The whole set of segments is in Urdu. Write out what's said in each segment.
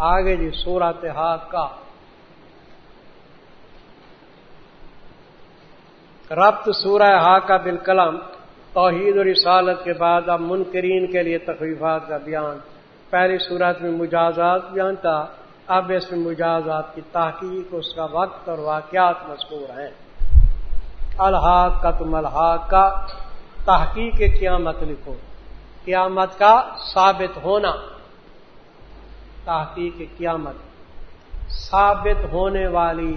آگے جی سورت ہاتھ کا ربط سورہ ہا کا بالکلم توحید و رسالت کے بعد اب منکرین کے لیے تخفیفات کا بیان۔ پہلی صورت میں مجازات بیان تھا، اب اس میں مجازات کی تحقیق، اس کا وقت اور واقعات مشہور ہیں۔ الحاق کا تم الحاق کا تحقیق قیامت لکھو۔ قیامت کا ثابت ہونا۔ تحقیق قیامت۔ ثابت ہونے والی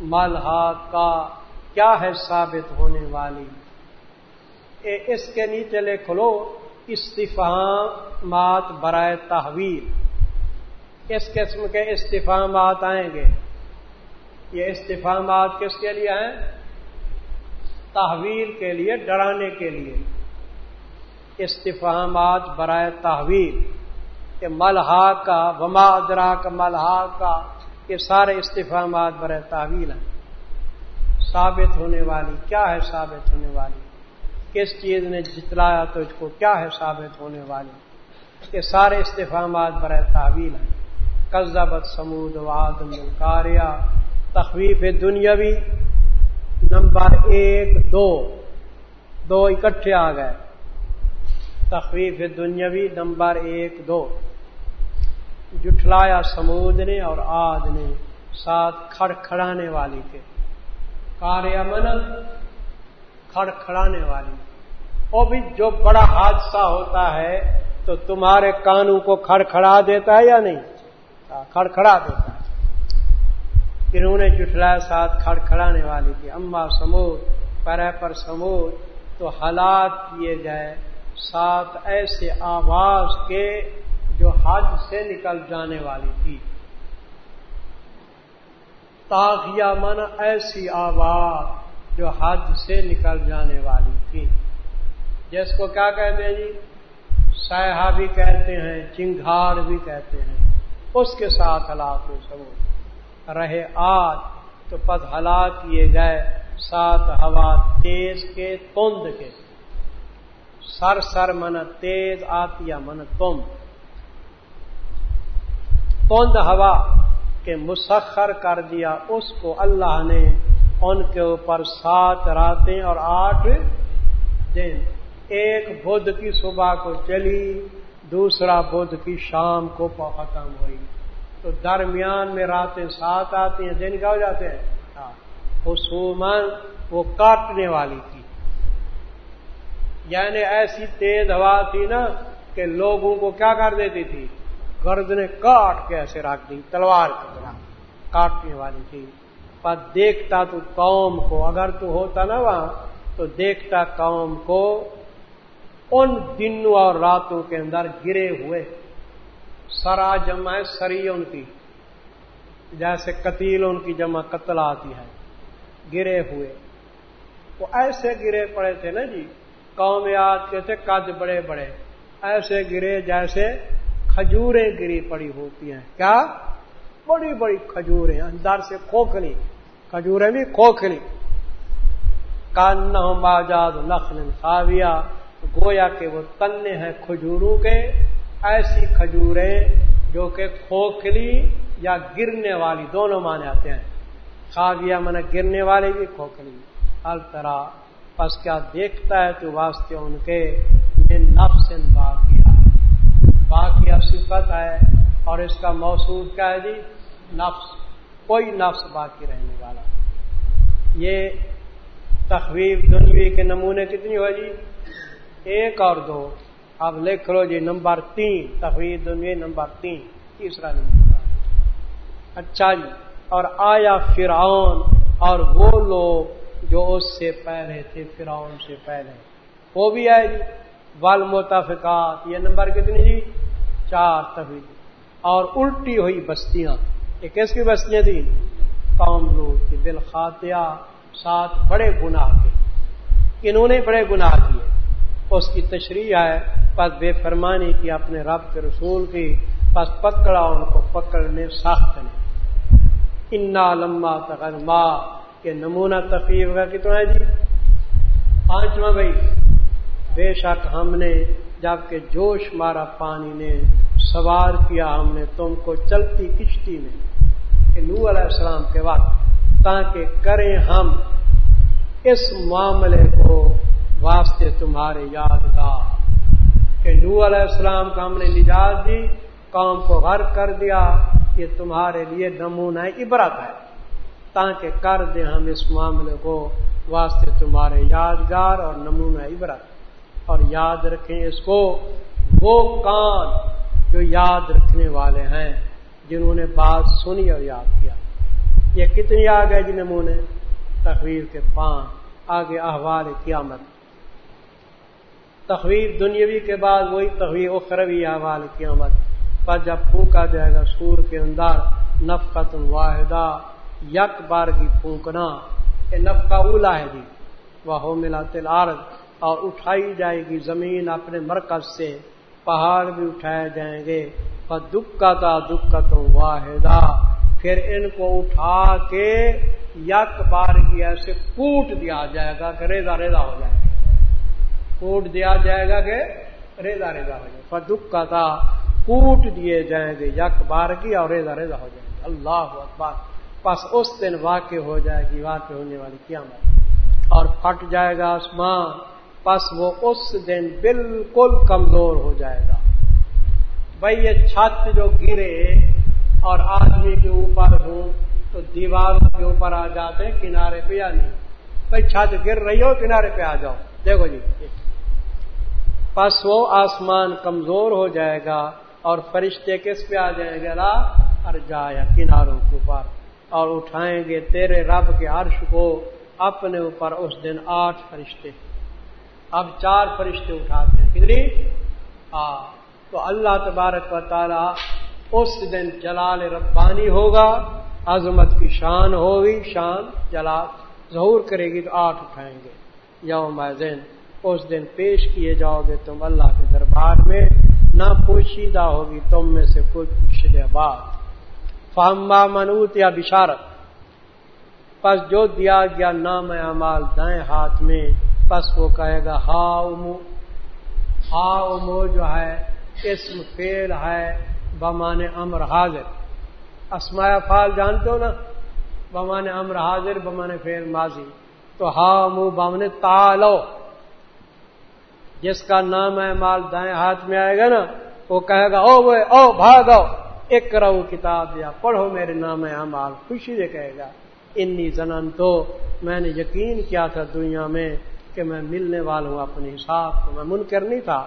ملحاق کا کیا ہے ثابت ہونے والی؟ اے اس کے نیچے لکھ لو استفامات برائے تحویل۔ اس قسم کے استفامات آئیں گے۔ یہ استفامات کس کے لیے ہیں؟ تحویل کے لیے، ڈرانے کے لیے۔ استفامات برائے تحویل۔ کہ ملحا کا، وما ادرا کا ملحا کا، یہ سارے استفامات برائے تحویل ہیں۔ ثابت ہونے والی، کیا ہے ثابت ہونے والی؟ کس چیز نے جتلایا تو اس کو؟ کیا ہے ثابت ہونے والی؟ یہ سارے استفامات برائے تعویل ہیں۔ قزبت سمود واد ملکاریہ تخویف دنیاوی، نمبر ایک، دو۔ دو اکٹھے آ گئے۔ تخویف دنیاوی، نمبر ایک، دو۔ جٹلایا سمود نے اور آد نے، ساتھ کھڑ کھڑانے والی کے من کھڑ کھڑانے والی۔ وہ بھی جو بڑا حادثہ ہوتا ہے تو تمہارے کانوں کو کھڑ کھڑا دیتا ہے یا نہیں؟ کھڑ کھڑا دیتا ہے۔ انہوں نے جٹلا ساتھ کھڑ کھڑانے والی تھی۔ اما سمود پر پر سمود، تو حالات کیے گئے۔ ساتھ ایسے آواز کے جو حج سے نکل جانے والی تھی۔ تاغیہ من ایسی آواز جو حد سے نکل جانے والی تھی۔ جس کو کیا کہتے ہیں جی؟ سیاح بھی کہتے ہیں چنگھاڑ بھی کہتے ہیں۔ اس کے ساتھ ہلاک ہو سب رہے آج تو پد ہلاک کیے گئے۔ سات ہوا تیز کے تند کے۔ سر سر من تیز آتیا من تم تند ہوا کہ مسخر کر دیا، اس کو اللہ نے ان کے اوپر سات راتیں اور آٹھ دن۔ ایک بدھ کی صبح کو چلی، دوسرا بدھ کی شام کو ختم ہوئی۔ تو درمیان میں راتیں سات آتی ہیں، دن کیا ہو جاتے ہیں؟ ہاں، خصومن وہ کاٹنے والی تھی۔ یعنی ایسی تیز ہوا تھی نا کہ لوگوں کو کیا کر دیتی تھی؟ گردنے کاٹ کے ایسے رکھ دی، تلوار کی طرح۔ کاٹنے والی تھی۔ پر دیکھتا تو قوم کو، اگر تو ہوتا نا وہاں، تو دیکھتا قوم کو ان دنوں اور راتوں کے اندر گرے ہوئے۔ سرا جمع ہے، سری ان کی۔ جیسے قتیل ان کی جمع قتل آتی ہے۔ گرے ہوئے۔ وہ ایسے گرے پڑے تھے نا جی۔ قوم یاد کے تھے قد بڑے بڑے۔ ایسے گرے جیسے کھجوریں گری پڑی ہوتی ہیں۔ کیا؟ بڑی بڑی کھجوریں اندر سے کھوکھلی۔ کھجوریں بھی کھوکھلی۔ کان آزاد نخل خاویہ گویا کہ وہ تنے ہیں کھجوروں کے۔ ایسی کھجوریں جو کہ کھوکھلی یا گرنے والی دونوں مانے آتے ہیں۔ خاویہ من گرنے والی بھی کھوکھلی۔ ہر طرح پس کیا دیکھتا ہے تو واسطے ان کے۔ یہ نفس باقیہ صفت ہے اور اس کا موصول کیا ہے جی؟ نفس، کوئی نفس باقی رہنے والا۔ یہ تخویف دنوی کے نمونے کتنی ہو جی؟ ایک اور دو۔ اب لکھ لو جی نمبر تین، تخویف دنوی نمبر تین، تیسرا نمبر۔ اچھا جی اور آیا فرعون اور وہ لوگ جو اس سے پہلے تھے، فرعون سے پہلے۔ وہ بھی آئے جی۔ ول متفقات یہ نمبر کتنی جی؟ چار تفریح اور الٹی ہوئی بستیاں۔ یہ کس کی بستیاں تھیں؟ قوم لوگ کی دل خاتیہ سات بڑے گناہ کے۔ انہوں نے بڑے گناہ کیے۔ اس کی تشریح ہے، پس بے فرمانی کی اپنے رب کے رسول کی، پس پکڑا ان کو پکڑنے سخت نے۔ انا لمبا تغیر ماں کے نمونہ تفریح کا کتنا ہے جی؟ پانچواں بھائی۔ بے شک ہم نے، جبکہ جوش مارا پانی نے سوار کیا ہم نے تم کو چلتی کشتی میں کہ نو علیہ السلام کے وقت، تاکہ کریں ہم اس معاملے کو واسطے تمہارے یادگار۔ کہ نو علیہ السلام کا ہم نے نجات دی، قوم کو غرق کر دیا، یہ تمہارے لیے نمونہ عبرت ہے۔ تاکہ کر دیں ہم اس معاملے کو واسطے تمہارے یادگار اور نمونہ عبرت۔ اور یاد رکھیں اس کو، وہ کان جو یاد رکھنے والے ہیں، جنہوں نے بات سنی اور یاد کیا۔ یہ کتنی آ گئے جی نمونے تخویر کے پان آگے احوال قیامت۔ تخویر دنیاوی کے بعد وہی تخویر اخروی احوال قیامت۔ پر جب پھونکا جائے گا سور کے اندر نفقت واحدہ، یک بار کی پھونکنا، یہ نفقہ اولا ہے جی۔ وہ ہو ملا تل اور اٹھائی جائے گی زمین اپنے مرکز سے۔ پہاڑ بھی اٹھائے جائیں گے۔ پر دکھتا دکھت واحدہ پھر ان کو اٹھا کے یک بار کی ایسے کوٹ دیا جائے گا کہ ریزا ریزا ہو جائے۔ گا کوٹ دیا جائے گا کہ ریزا ریزا ہو جائے۔ گا پر دکھتا کوٹ دیے جائیں گے یک بار کی اور ریزا ریزا ہو جائے۔ گا اللہ اکبر۔ پس اس دن واقع ہو جائے گی، واقع ہونے والی قیامت۔ اور پھٹ جائے گا آسمان۔ پس وہ اس دن بالکل کمزور ہو جائے گا۔ بھائی یہ چھت جو گرے اور آدمی کے اوپر ہوں تو دیواروں کے اوپر آ جاتے کنارے پہ یا نہیں؟ بھائی چھت گر رہی ہو، کنارے پہ آ جاؤ۔ دیکھو جی۔ پس وہ آسمان کمزور ہو جائے گا اور فرشتے کس پہ آ جائیں گے؟ لا ار جایا کناروں کے اوپر۔ اور اٹھائیں گے، تیرے رب کے عرش کو اپنے اوپر، اس دن آٹھ فرشتے۔ اب چار فرشتے اٹھاتے ہیں۔ کتنی؟ آ تو اللہ تبارک و تعالی اس دن جلال ربانی ہوگا، عظمت کی شان ہوگی، شان جلال ظہور کرے گی تو آٹھ اٹھائیں گے۔ یوم دن اس دن پیش کیے جاؤ گے تم اللہ کے دربار میں۔ نہ پوشیدہ ہوگی تم میں سے کچھ پوشیدہ بات۔ فہما منوت یا بشارت پس جو دیا گیا نام اعمال دائیں ہاتھ میں پس وہ کہے گا ہا امو ہا امو جو ہے، اسم فیل ہے بمان امر حاضر۔ اسمایا فال جانتے ہو نا؟ بمان امر حاضر بمان فیل ماضی۔ تو ہا امو بامن تالو۔ جس کا نام ہے مال دائیں ہاتھ میں آئے گا نا، وہ کہے گا، او وہ او بھاگو ایک کرو کتاب یا پڑھو میرے نام ہے مال خوشی سے کہے گا، انی زنن تو میں نے یقین کیا تھا دنیا میں کہ میں ملنے والا ہوں اپنے حساب کو، میں منکر نہیں تھا۔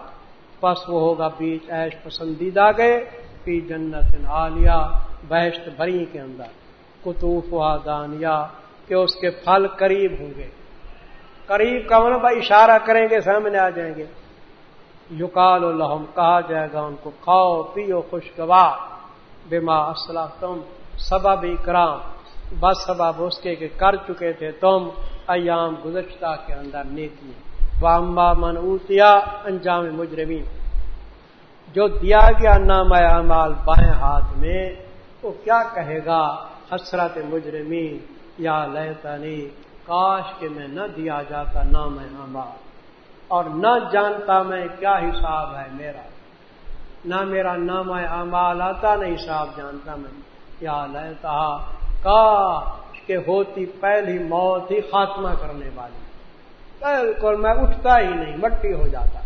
پس وہ ہوگا بیچ ایش پسندیدہ گئے پی جنت عالیہ بحشت بری کے اندر۔ کتوف دانیا کہ اس کے پھل قریب ہوں گے۔ قریب کا من بھائی اشارہ کریں گے، سامنے آ جائیں گے۔ یقال الحم کہا جائے گا ان کو، کھاؤ، پیو، خوشگوار۔ بے ماں اسلح تم سبب اکرام۔ بس سبب اس کے کہ کر چکے تھے تم۔ ایام گزشتہ کے اندر نیکی وامبا منوتیا انجام مجرمین۔ جو دیا گیا نام اعمال بائیں ہاتھ میں، وہ کیا کہے گا؟ حسرت مجرمین، یا لہتنی کاش کے میں نہ دیا جاتا نام اعمال۔ اور نہ جانتا میں کیا حساب ہے میرا۔ نہ میرا نام اعمال آتا، نہ حساب جانتا میں۔ یا لہتا کاش کہ ہوتی پہلی موت ہی خاتمہ کرنے والی۔ بالکل میں اٹھتا ہی نہیں، مٹی ہو جاتا۔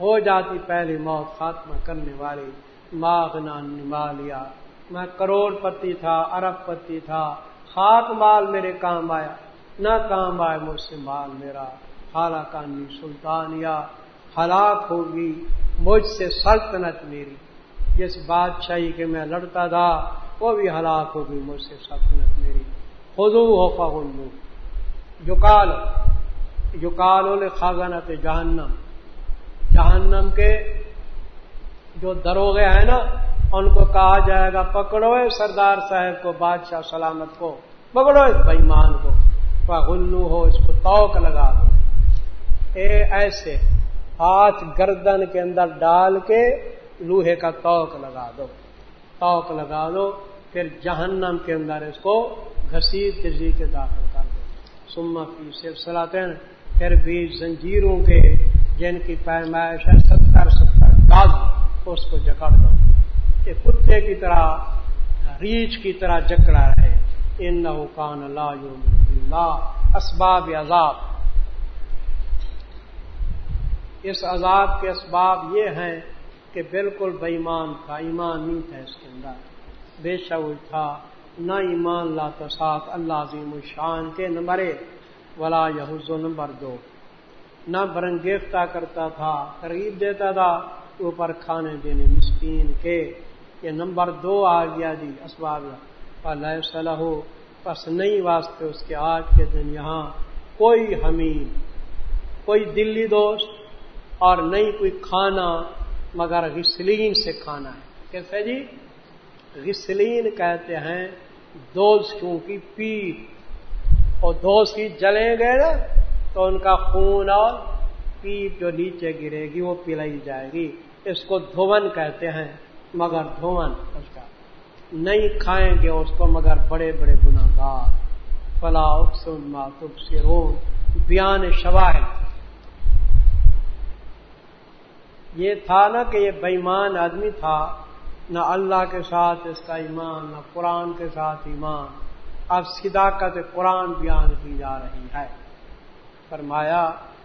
ہو جاتی پہلی موت خاتمہ کرنے والی۔ ماغنا نمالیا میں کروڑ پتی تھا، ارب پتی تھا۔ خاک مال میرے کام آیا، نہ کام آئے مجھ سے مال میرا۔ خالہ کانی سلطانیہ، ہلاک ہوگی، مجھ سے سلطنت میری۔ جس بادشاہی کے میں لڑتا تھا، وہ بھی ہلاک ہوگی، مجھ سے سلطنت میری خدو ہو فغلو یوکال یوکال خاگنت جہنم. جہنم کے جو دروغے ہیں نا، ان کو کہا جائے گا، پکڑو سردار صاحب کو، بادشاہ سلامت کو، پکڑو اس بےمان کو، فغلو ہو، اس کو توک لگا دو۔ اے ایسے ہاتھ گردن کے اندر ڈال کے لوہے کا توک لگا دو۔ توک لگا دو، پھر جہنم کے اندر اس کو گھسیٹ گسی کے داخل کر دو۔ سما کی سلسلہ پھر بھی زنجیروں کے، جن کی پیمائش ہے ستر ستر گز اس کو جکڑ دو۔ کہ کتے کی طرح، ریچھ کی طرح جکڑا رہے۔ ان کان اللہ اسباب عذاب۔ اس عذاب کے اسباب یہ ہیں کہ بالکل بےمان تھا، ایمان نہیں تھا اس کے اندر۔ بے شعور تھا نہ ایمان لاتا، ساتھ اللہ عظیم الشان کے نمبر ایک۔ ولا یہ نمبر دو۔ نہ برنگیفتہ کرتا تھا قریب دیتا تھا، اوپر کھانے دینے مسکین کے۔ یہ نمبر دو آ گیا جی اسباب۔ اللہ صلاح ہو بس نہیں واسطے اس کے آج کے دن یہاں کوئی حمیم، کوئی دلی دوست اور نہیں کوئی کھانا، مگر غسلین سے کھانا ہے۔ کیسے جی؟ غسلین کہتے ہیں دوستوں کی پیپ اور دوست کی جلیں گے نا، تو ان کا خون اور پیپ جو نیچے گرے گی، وہ پلائی جائے گی۔ اس کو دھون کہتے ہیں، مگر دھون۔ اس کا نہیں کھائیں گے اس کو مگر بڑے بڑے گناگار فلا اکسن ماتب سرون بیان شواہد۔ یہ تھا نا کہ یہ بےمان آدمی تھا۔ نہ اللہ کے ساتھ اس کا ایمان، نہ قرآن کے ساتھ ایمان۔ اب صداقت قرآن بیان کی جا رہی ہے۔ فرمایا،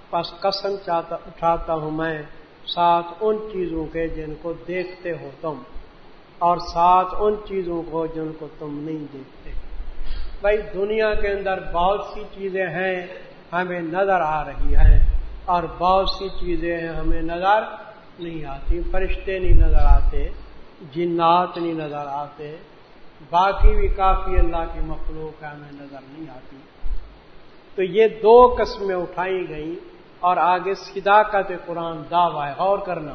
پس قسم چاہتا، اٹھاتا ہوں میں ساتھ ان چیزوں کے جن کو دیکھتے ہو تم، اور ساتھ ان چیزوں کو جن کو تم نہیں دیکھتے۔ بھائی، دنیا کے اندر بہت سی چیزیں ہیں ہمیں نظر آ رہی ہیں، اور بہت سی چیزیں ہیں ہمیں نظر نہیں آتی، فرشتے نہیں نظر آتے۔ جنات نہیں نظر آتے، باقی بھی کافی اللہ کی مخلوق ہے ہمیں نظر نہیں آتی۔ تو یہ دو قسمیں اٹھائی گئیں اور آگے صداقت قرآن دعوی ہے۔ اور کرنا،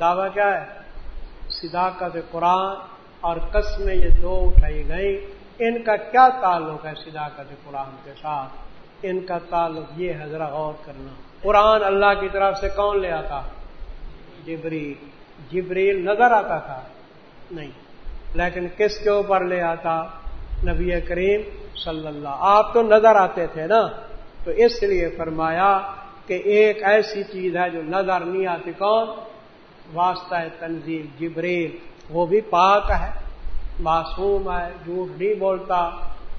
دعویٰ کیا ہے؟ صداقت قرآن اور قسمیں یہ دو اٹھائی گئیں۔ ان کا کیا تعلق ہے صداقت قرآن کے ساتھ؟ ان کا تعلق یہ حضرت غور کرنا۔ قرآن اللہ کی طرف سے کون لے آتا؟ جبریل۔ جبریل نظر آتا تھا۔ نہیں۔ لیکن کس کے اوپر لے آتا؟ نبی کریم صلی اللہ۔ آپ تو نظر آتے تھے نا۔ تو اس لیے فرمایا کہ ایک ایسی چیز ہے جو نظر نہیں آتی۔ کون؟ واسطہ ہے تنظیم جبریل۔ وہ بھی پاک ہے، معصوم ہے، جھوٹ نہیں بولتا۔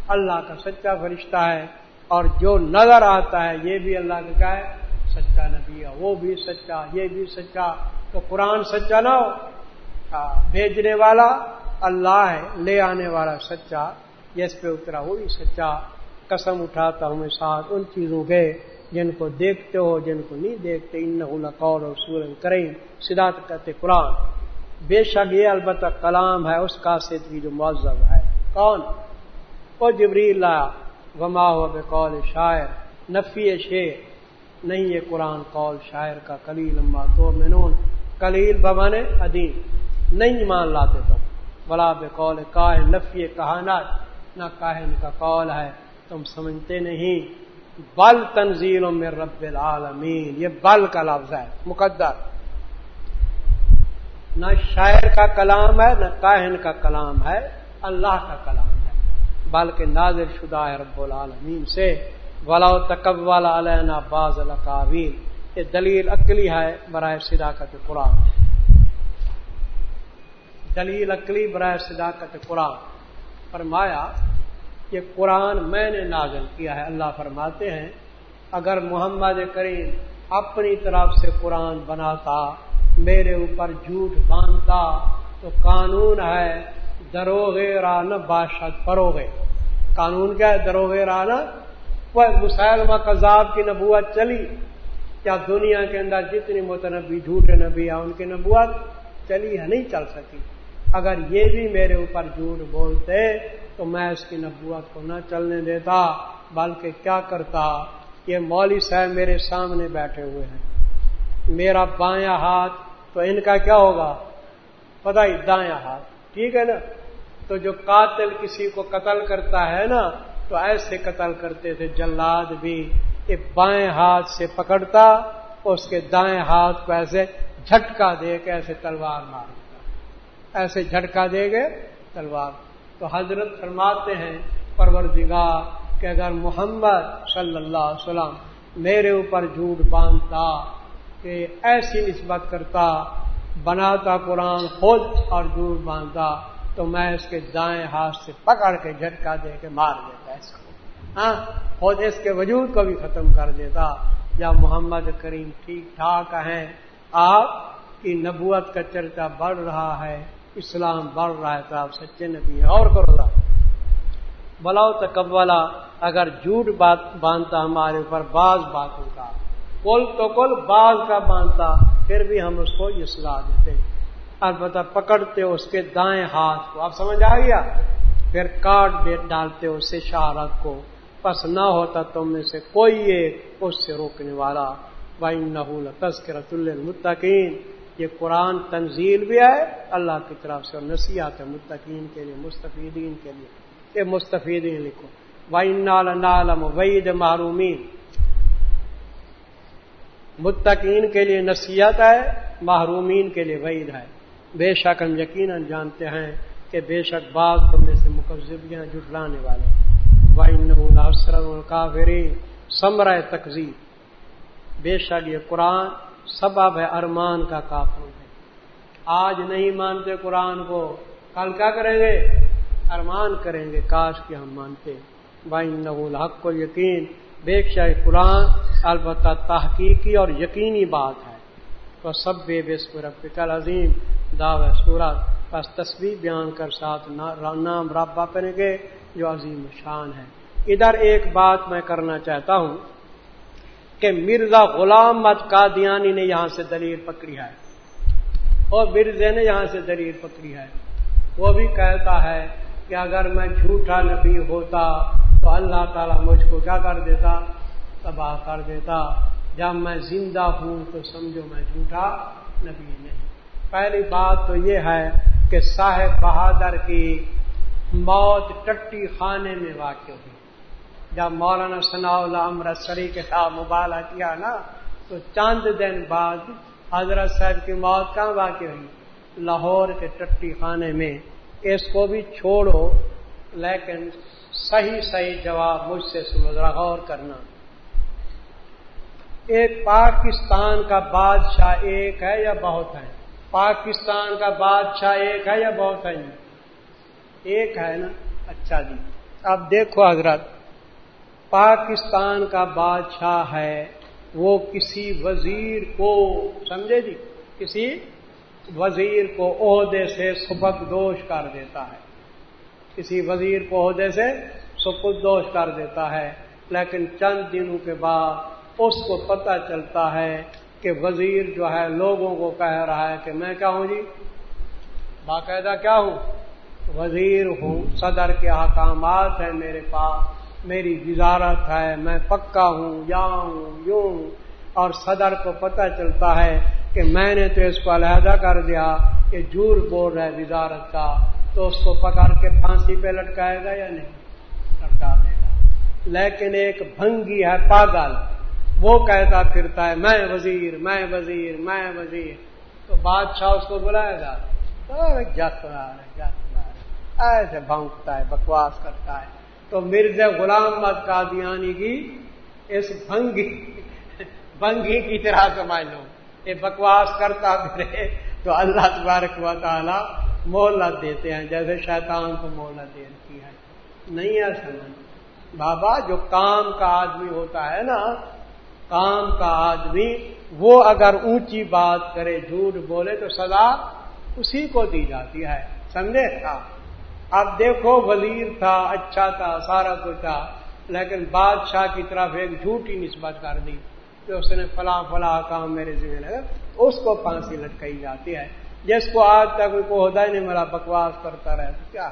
اللہ کا سچا فرشتہ ہے۔ اور جو نظر آتا ہے، یہ بھی اللہ کا کیا ہے؟ سچا نبی ہے۔ وہ بھی سچا، یہ بھی سچا۔ تو قرآن سچا نہ ہو۔ بھیجنے والا اللہ ہے، لے آنے والا سچا۔ جس پہ اترا وہ بھی سچا۔ قسم اٹھاتا ہوں میں ساتھ۔ ان چیزوں کے جن کو دیکھتے ہو، جن کو نہیں دیکھتے۔ ان قول اور سورن کریں سدات کہتے قرآن۔ بے شک یہ البتہ کلام ہے، اس کا کی جو معذب ہے۔ کون؟ وہ جبری اللہ وما ہو بے قول شاعر۔ نفی شیر نہیں، یہ قرآن قول شاعر کا کلیل لمبا تو مینون کلیل ببن ادیم نہیں مان لاتے تم۔ بلا بے قول کاہن، نفی کہانات۔ نہ کاہن کا قول ہے، تم سمجھتے نہیں۔ بل تنزیل میں رب العالمین، یہ بل کا لفظ ہے، مقدر۔ نہ شاعر کا کلام ہے، نہ کاہن کا کلام ہے، اللہ کا کلام ہے۔ بلکہ نازل شدہ ہے رب العالمین سے۔ ولا تکب والا علیہ باز القاویل یہ دلیل عقلی ہے برائے صداقت قرآن۔ دلیل عقلی برائے صداقت قرآن۔ فرمایا یہ قرآن میں نے نازل کیا ہے۔ اللہ فرماتے ہیں، اگر محمد کریم اپنی طرف سے قرآن بناتا، میرے اوپر جھوٹ باندھتا، تو قانون ہے دروغے رانا بادشاہ فروغے قانون کیا ہے؟ دروغے رانا۔ وہ مسلمہ کذاب کی نبوت چلی۔ کیا دنیا کے اندر جتنی متنبی جھوٹے نبی ہیں ان کی نبوت چلی ہے، نہیں چل سکی۔ اگر یہ بھی میرے اوپر جھوٹ بولتے تو میں اس کی نبوت کو نہ چلنے دیتا، بلکہ کیا کرتا؟ یہ مولوی صاحب میرے سامنے بیٹھے ہوئے ہیں۔ میرا بایاں ہاتھ، تو ان کا کیا ہوگا؟ پتا ہی، دایاں ہاتھ۔ ٹھیک ہے نا؟ تو جو قاتل کسی کو قتل کرتا ہے نا، تو ایسے قتل کرتے تھے، جلاد بھی۔ بائیں ہاتھ سے پکڑتا، اس کے دائیں ہاتھ کو ایسے جھٹکا دے کے ایسے تلوار مارتا۔ ایسے جھٹکا دے گے تلوار۔ تو حضرت فرماتے ہیں، پروردگار، کہ اگر محمد صلی اللہ علیہ وسلم میرے اوپر جھوٹ باندھتا، کہ ایسی نسبت کرتا، بناتا قرآن خود اور جھوٹ باندھتا، تو میں اس کے دائیں ہاتھ سے پکڑ کے جھٹکا دے کے مار دیتا۔ اس کو ہاں خود اس کے وجود کو بھی ختم کر دیتا۔ جب محمد کریم ٹھیک ٹھاک ہیں، آپ کی نبوت کا چرچا بڑھ رہا ہے، اسلام بڑھ رہا ہے تو آپ سچے نبی ہیں۔ اور کرو گا بلاؤ تکبلا اگر جھوٹ بات باندھتا ہمارے اوپر بعض باتوں کا کل تو کل بعض کا باندھتا، پھر بھی ہم اس کو یہ سلا دیتے۔ البتہ پکڑتے اس کے دائیں ہاتھ کو۔ آپ سمجھ آ گیا؟ پھر کاٹ ڈالتے اس سے شہرت کو۔ پس نہ ہوتا تم میں سے کوئی ایک اس سے روکنے والا بھائی نہ تذکرت المتقین یہ قرآن تنزیل بھی ہے، اللہ کی طرف سے اور نصیحت ہے متقین کے لیے، مستفیدین کے لیے۔ یہ مستفیدین لکھو۔ بھائی نالم وعید معرومین متقین کے لیے نصیحت ہے محرومین کے لیے وعید ہے۔ بے شک ہم یقیناً جانتے ہیں کہ بے شک بعض میں سے مقزبیاں جٹلانے والے ہیں۔ کافری سمرائے تقزیب بے شک یہ قرآن سبب ہے ارمان کا کافر ہے۔ آج نہیں مانتے قرآن کو، کل کیا کریں گے؟ ارمان کریں گے، کاش کہ ہم مانتے۔ بھائی نول حق کو یقین بے شک قرآن البتہ تحقیقی اور یقینی بات ہے۔ تو سب بے بے رب کل عظیم دعو سورت بس تصویر بیان کر، ساتھ نام رابع کریں گے جو عظیم شان ہے۔ ادھر ایک بات میں کرنا چاہتا ہوں کہ مرزا غلام مت قادیانی نے یہاں سے دلیل پکڑی ہے۔ اور مرزے نے یہاں سے دلیل پکڑی ہے۔ وہ بھی کہتا ہے کہ اگر میں جھوٹا نبی ہوتا تو اللہ تعالیٰ مجھ کو کیا کر دیتا؟ تباہ کر دیتا۔ جب میں زندہ ہوں تو سمجھو میں جھوٹا نبی نہیں۔ پہلی بات تو یہ ہے کہ صاحب بہادر کی موت ٹٹی خانے میں واقع ہوئی۔ جب مولانا ثناء اللہ امرتسری کے ساتھ مبالہ کیا نا، تو چاند دن بعد حضرت صاحب کی موت کہاں واقع ہوئی؟ لاہور کے ٹٹی خانے میں۔ اس کو بھی چھوڑو، لیکن صحیح صحیح جواب مجھ سے سمجھ رہا غور کرنا۔ ایک پاکستان کا بادشاہ ایک ہے یا بہت ہے پاکستان کا بادشاہ ایک ہے یا بہت ہے ایک ہے نا اچھا جی۔ اب دیکھو حضرت پاکستان کا بادشاہ ہے، وہ کسی وزیر کو، سمجھے جی کسی وزیر کو عہدے سے سبق دوش کر دیتا ہے۔ کسی وزیر کو عہدے سے سبق دوش کر دیتا ہے، لیکن چند دنوں کے بعد اس کو پتہ چلتا ہے کہ وزیر جو ہے، لوگوں کو کہہ رہا ہے کہ میں کیا ہوں جی؟ باقاعدہ کیا ہوں؟ وزیر ہوں، صدر کے احکامات ہیں میرے پاس، میری وزارت ہے، میں پکا ہوں یا ہوں، یوں اور صدر کو پتہ چلتا ہے کہ میں نے تو اس کو علیحدہ کر دیا کہ جھوٹ بول رہا ہے وزارت کا۔ تو اس کو پکڑ کے پھانسی پہ لٹکائے گا یا نہیں؟ لٹکا دے گا۔ لیکن ایک بھنگی ہے، پاگل۔ وہ کہتا پھرتا ہے، میں وزیر میں وزیر میں وزیر۔ تو بادشاہ اس کو بلائے گا۔ جت رہا ہے، جت۔ رہا ہے ایسے بھونکتا ہے، بکواس کرتا ہے۔ تو مرز غلام مد قادیانی کی اس بھنگی بھنگی کی طرح سمجھ لو یہ بکواس کرتا پھرے تو اللہ تبارک و تعالی مہلت دیتے ہیں، جیسے شیطان کو مہلت دیتی ہے۔ نہیں ہے سمجھ بابا، جو کام کا آدمی ہوتا ہے نا، کام کا آدمی، وہ اگر اونچی بات کرے، جھوٹ بولے تو سزا اسی کو دی جاتی ہے۔ سمجھے؟ تھا اب دیکھو وزیر تھا اچھا تھا، سارا کچھ تھا، لیکن بادشاہ کی طرف ایک جھوٹی نسبت کر دی کہ اس نے فلاں فلاں کام میرے ذمہ لگا۔ اس کو پھانسی لٹکائی جاتی ہے۔ جس کو آج تک کو ہوتا ہی نہیں ملا، بکواس کرتا رہے تو کیا